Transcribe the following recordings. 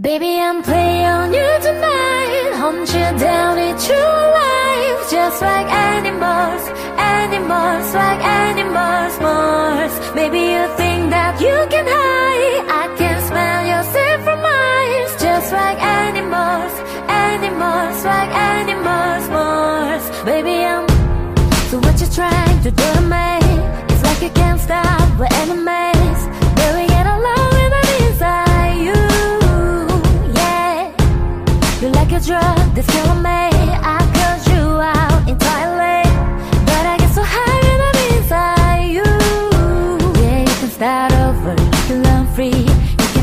Baby, I'm playing on you tonight. Hunt you down into life. Just like animals, animals, like animals, Mars. Maybe you think that you can hide. I can smell yourself from miles. Just like animals, animals, like animals, Mars. Baby, I'm. So what you trying to do to me? It's like you can't stop. We're enemies.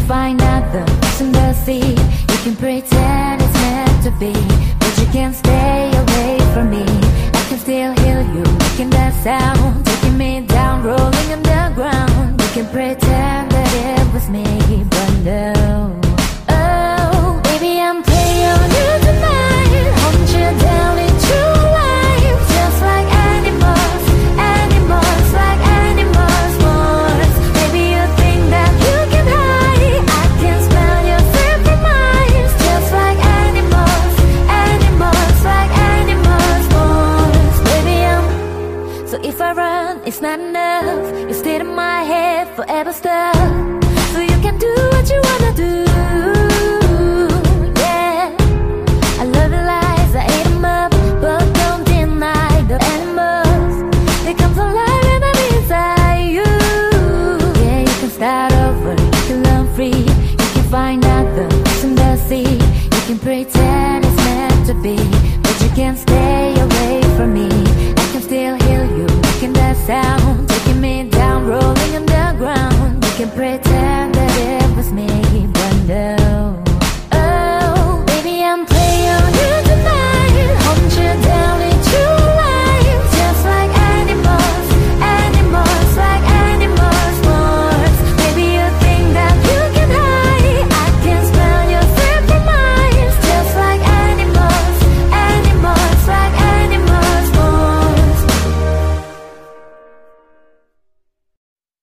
Find out the in the sea. You can pretend it's meant to be. But you can't stay away from me. I can still hear you making that sound. Taking me down, rolling underground. You can pretend that it was me, it's not enough. You stay in my head forever stuck. Sound. Taking me down, rolling underground. You can pretend that it was me, but no.